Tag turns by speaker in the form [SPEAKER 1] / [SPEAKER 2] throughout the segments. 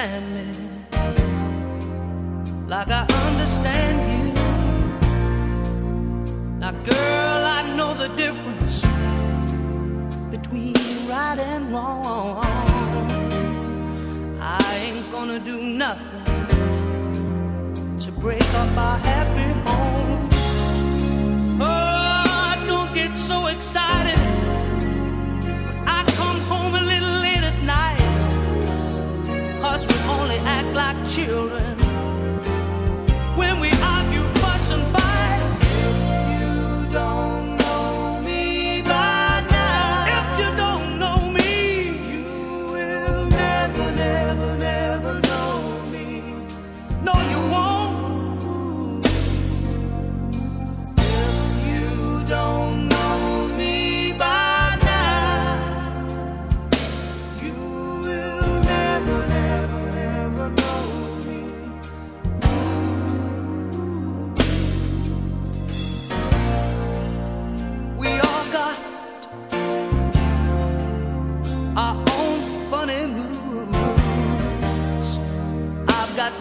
[SPEAKER 1] understand me.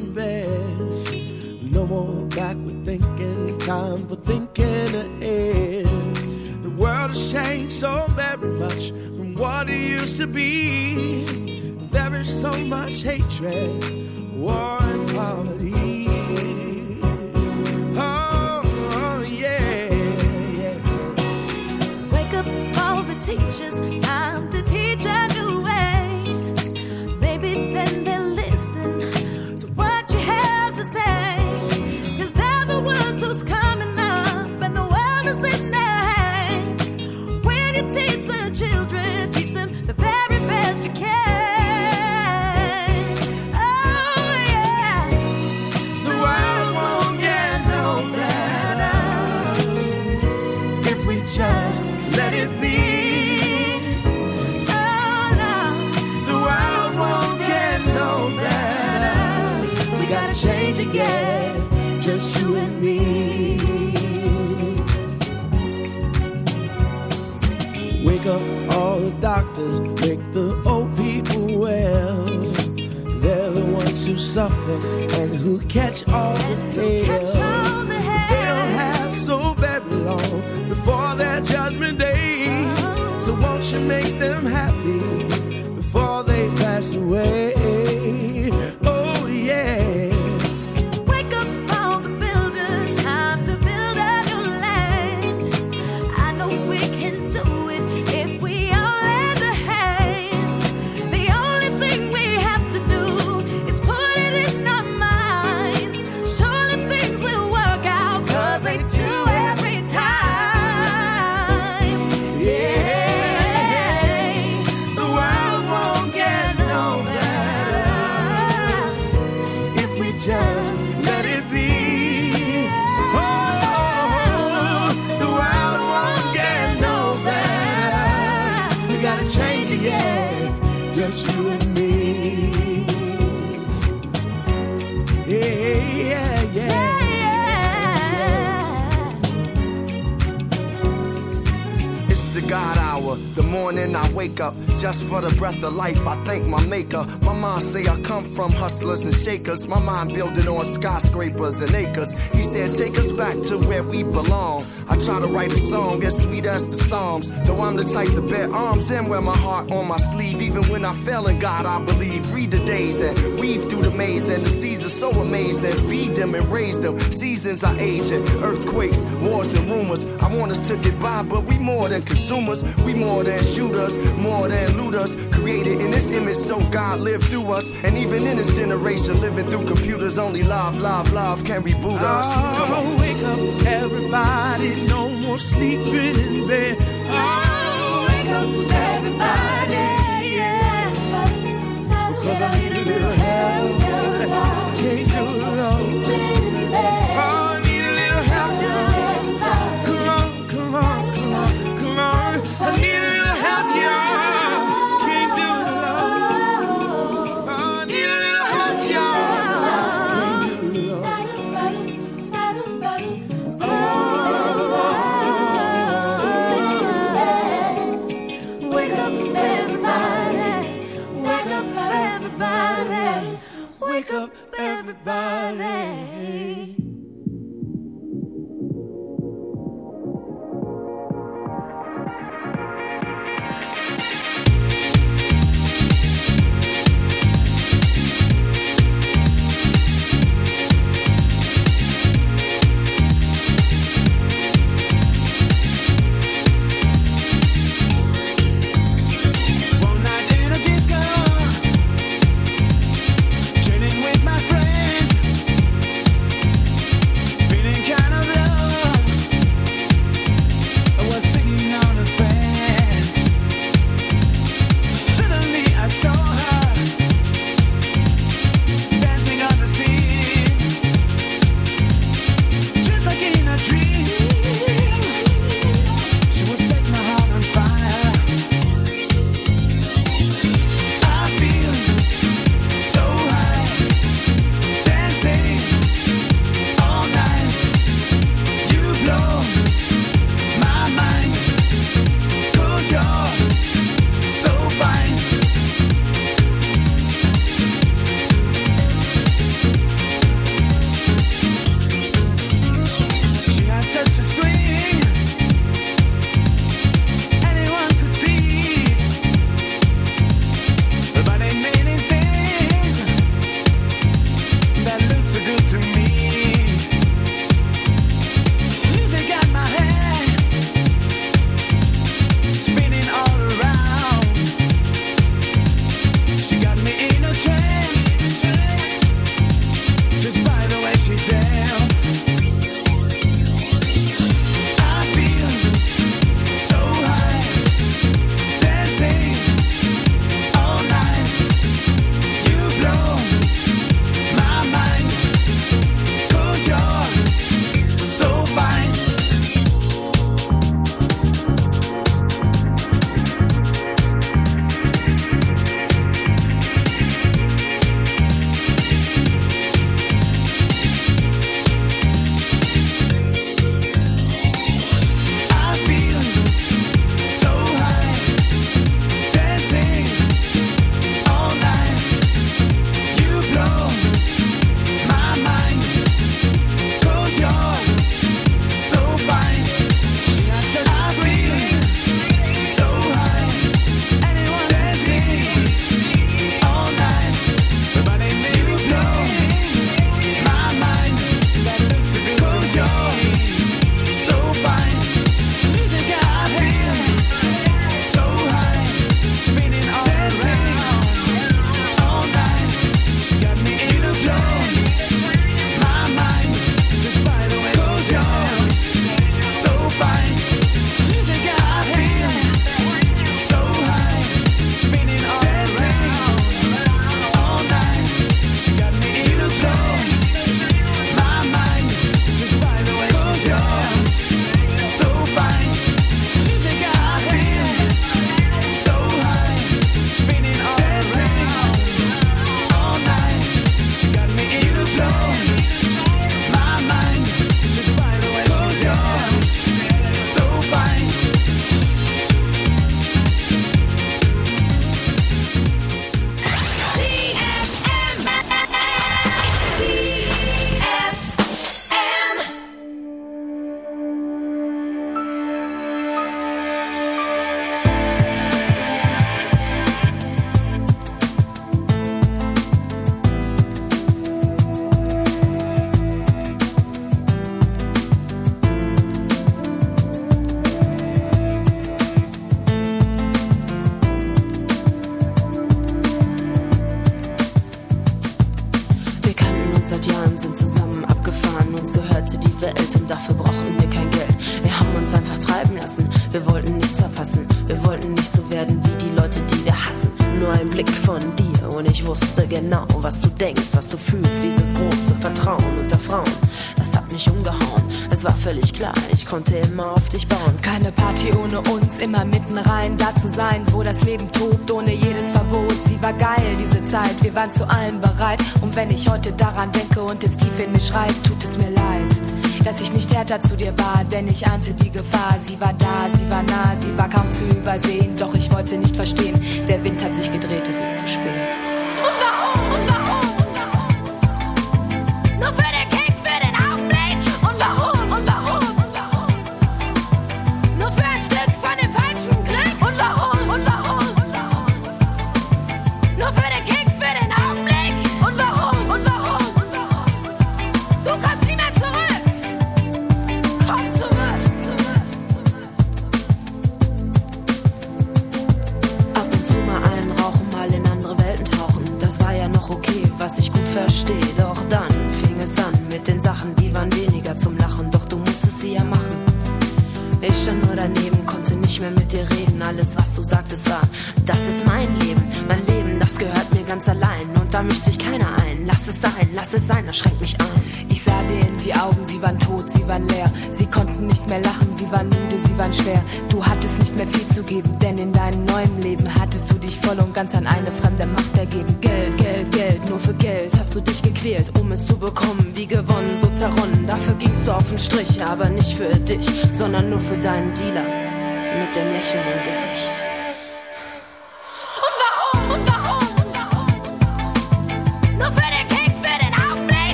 [SPEAKER 2] best. No more backward thinking, time for thinking ahead. The world has changed so very much from what it used to be. There is so much hatred
[SPEAKER 3] hustlers and shakers. My mind building on skyscrapers and acres. He said, take us back to where we belong. I try to write a song as sweet as the Psalms. Though I'm the type to bet arms and wear my heart on my sleeve. Even when I fail in God, I believe. The days and weave through the maze. And the seasons so amazing. Feed them and raise them. Seasons are aging. Earthquakes, wars, and rumors. I want us to get by, but we more than consumers. We more than shooters, more than looters. Created in this image, so God lived through us. And even in this generation, living through computers, only love, love, love can reboot us.
[SPEAKER 4] Come on, wake up, everybody no more sleeping in bed.
[SPEAKER 2] Oh, wake up, everybody,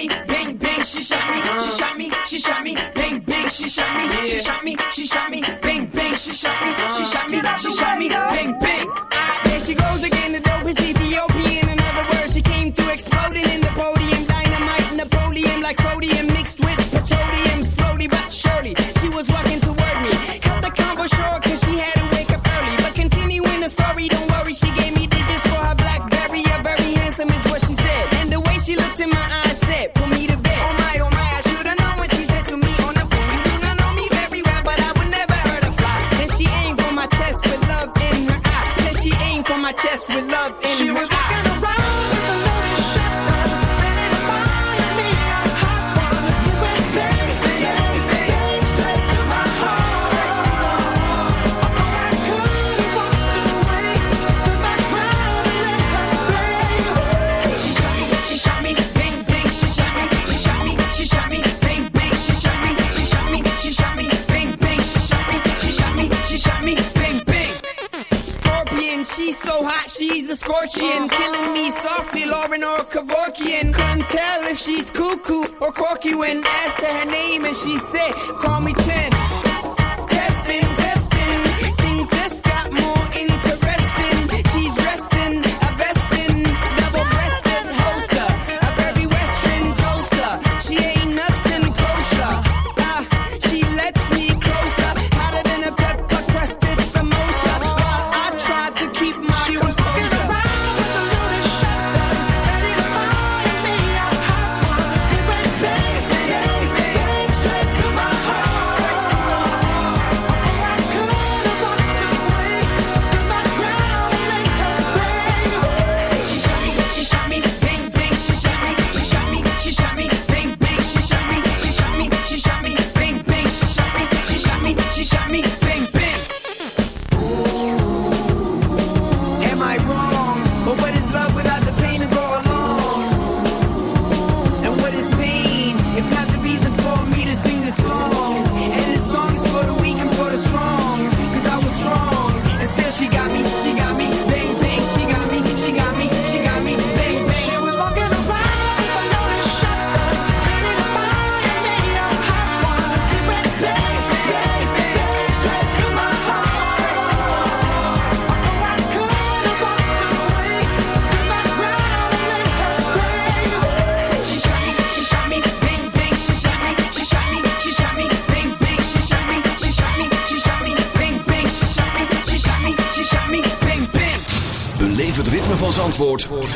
[SPEAKER 5] me, bang bang, she shot me, she shot me, she shot me, bang bang, she shot me, she shot me, she shot me, bang bang, she shot me, she shot me, she shot me, bang bang.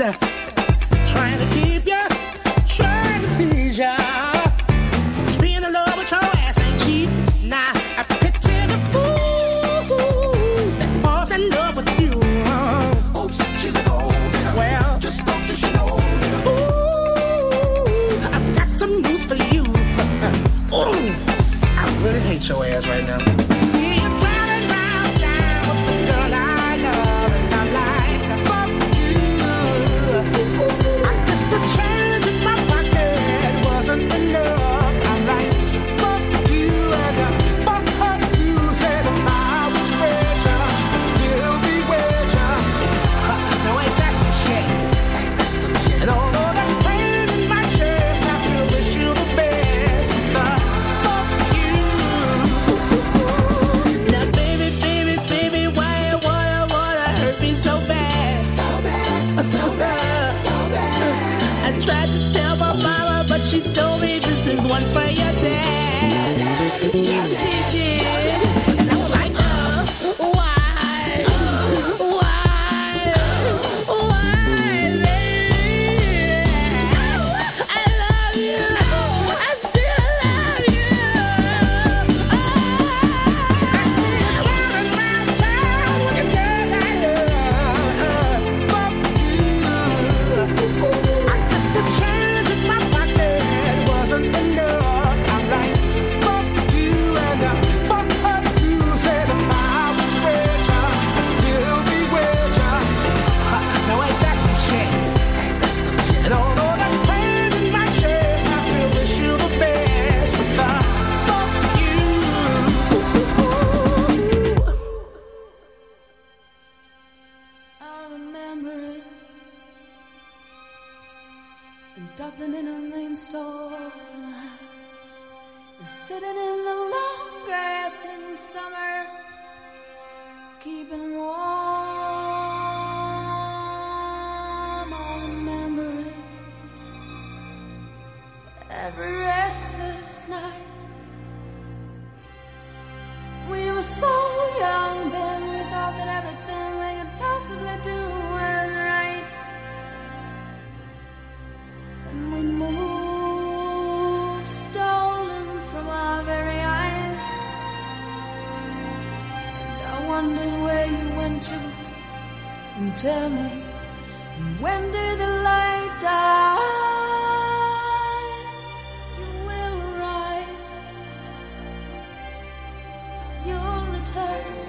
[SPEAKER 6] that. store. Sitting in the long grass in summer, keeping warm. I remember it every restless night. We were so young then, we thought that everything we could possibly do was right. And we moved. wondered where you went to. And tell me, when did the light die? You will rise, you'll return.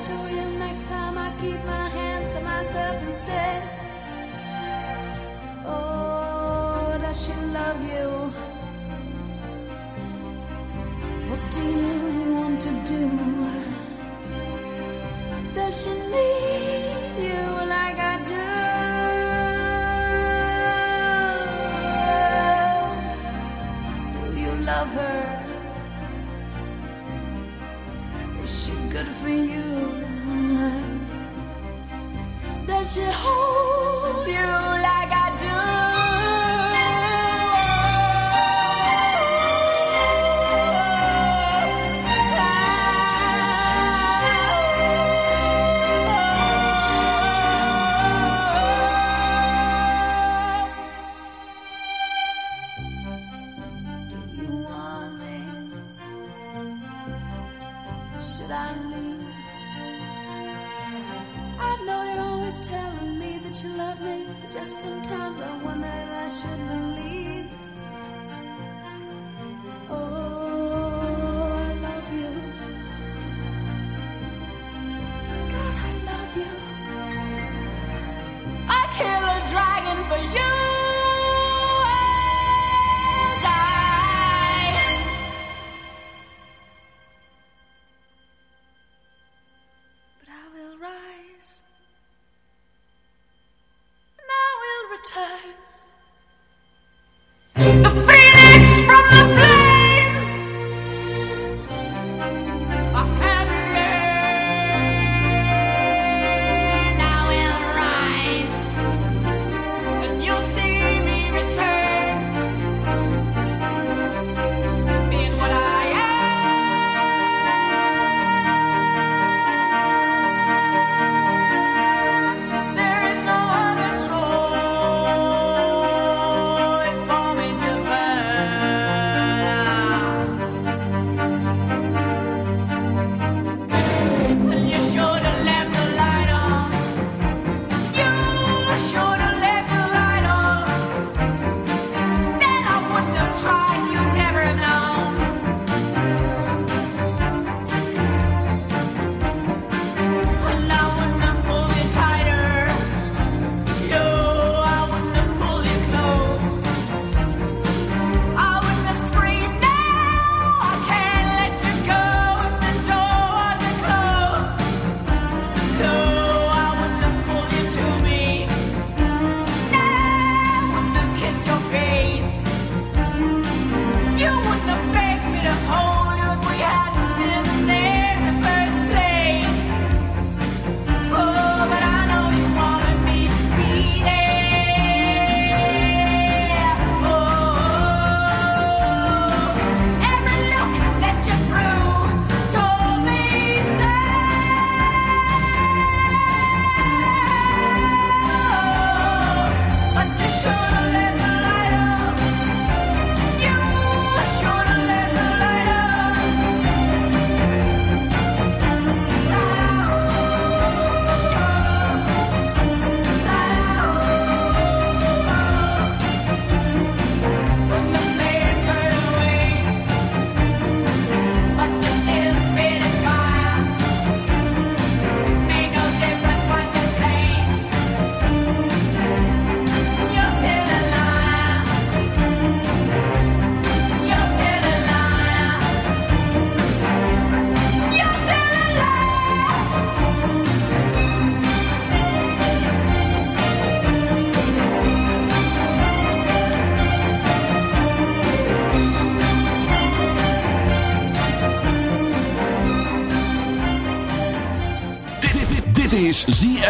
[SPEAKER 6] to you next time I keep my hands to myself instead. Oh, does she love you? What do you want to do? Does she need?
[SPEAKER 7] 之后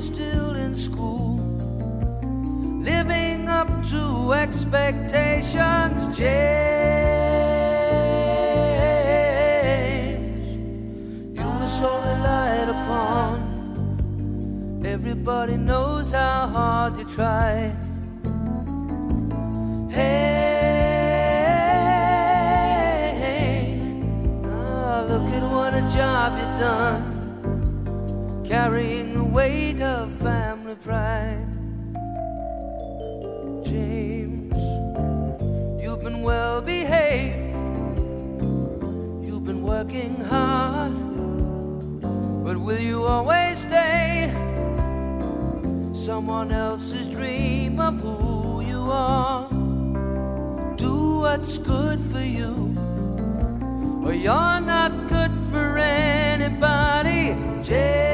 [SPEAKER 1] still in school, living up to expectations. James, you were so relied upon. Everybody knows how hard you try. Hey, oh, look at what a job you've done carrying weight of family pride. James, you've been well behaved, you've been working hard, but will you always stay? Someone else's dream of who you are. Do what's good for you, or you're not good for anybody. James.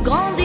[SPEAKER 8] de grande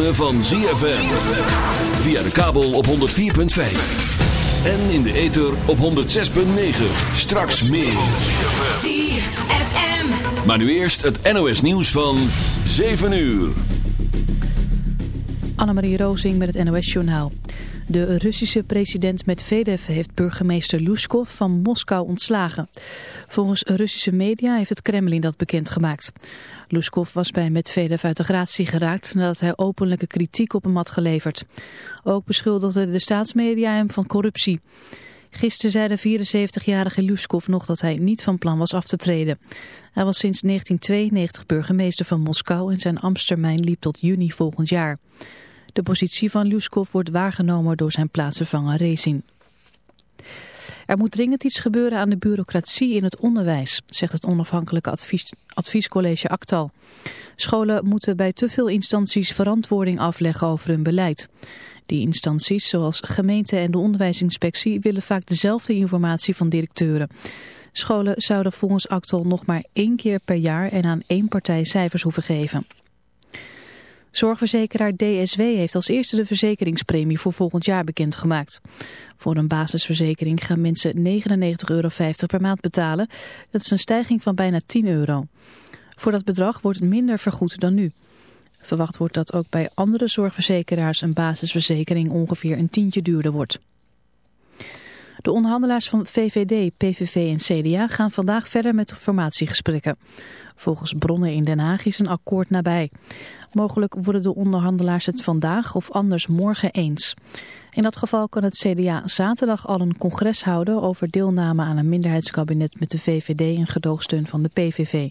[SPEAKER 8] ritme van ZFM. Via de kabel op 104.5. En in de ether op 106.9. Straks meer.
[SPEAKER 7] ZFM.
[SPEAKER 8] Maar nu eerst het NOS nieuws van 7 uur.
[SPEAKER 9] Annemarie Rozing met het NOS-journaal. De Russische president Medvedev heeft burgemeester Lushkov van Moskou ontslagen. Volgens Russische media heeft het Kremlin dat bekendgemaakt. Lushkov was bij Medvedev uit de gratie geraakt nadat hij openlijke kritiek op hem had geleverd. Ook beschuldigden de staatsmedia hem van corruptie. Gisteren zei de 74-jarige Lushkov nog dat hij niet van plan was af te treden. Hij was sinds 1992 burgemeester van Moskou en zijn ambtstermijn liep tot juni volgend jaar. De positie van Lushkov wordt waargenomen door zijn plaatsvervanger Rezin. Er moet dringend iets gebeuren aan de bureaucratie in het onderwijs, zegt het onafhankelijke advies, adviescollege Actal. Scholen moeten bij te veel instanties verantwoording afleggen over hun beleid. Die instanties, zoals gemeenten en de onderwijsinspectie, willen vaak dezelfde informatie van directeuren. Scholen zouden volgens Actal nog maar één keer per jaar en aan één partij cijfers hoeven geven. Zorgverzekeraar DSW heeft als eerste de verzekeringspremie voor volgend jaar bekendgemaakt. Voor een basisverzekering gaan mensen 99,50 euro per maand betalen. Dat is een stijging van bijna 10 euro. Voor dat bedrag wordt het minder vergoed dan nu. Verwacht wordt dat ook bij andere zorgverzekeraars een basisverzekering ongeveer een tientje duurder wordt. De onderhandelaars van VVD, PVV en CDA gaan vandaag verder met formatiegesprekken. Volgens bronnen in Den Haag is een akkoord nabij. Mogelijk worden de onderhandelaars het vandaag of anders morgen eens. In dat geval kan het CDA zaterdag al een congres houden over deelname aan een minderheidskabinet met de VVD en gedoogsteun van de PVV.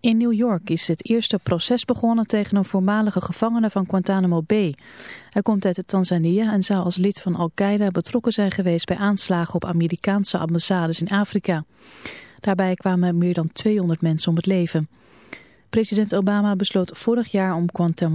[SPEAKER 9] In New York is het eerste proces begonnen tegen een voormalige gevangene van Guantanamo Bay. Hij komt uit Tanzania en zou als lid van Al-Qaeda betrokken zijn geweest bij aanslagen op Amerikaanse ambassades in Afrika. Daarbij kwamen meer dan 200 mensen om het leven. President Obama besloot vorig jaar om Guantanamo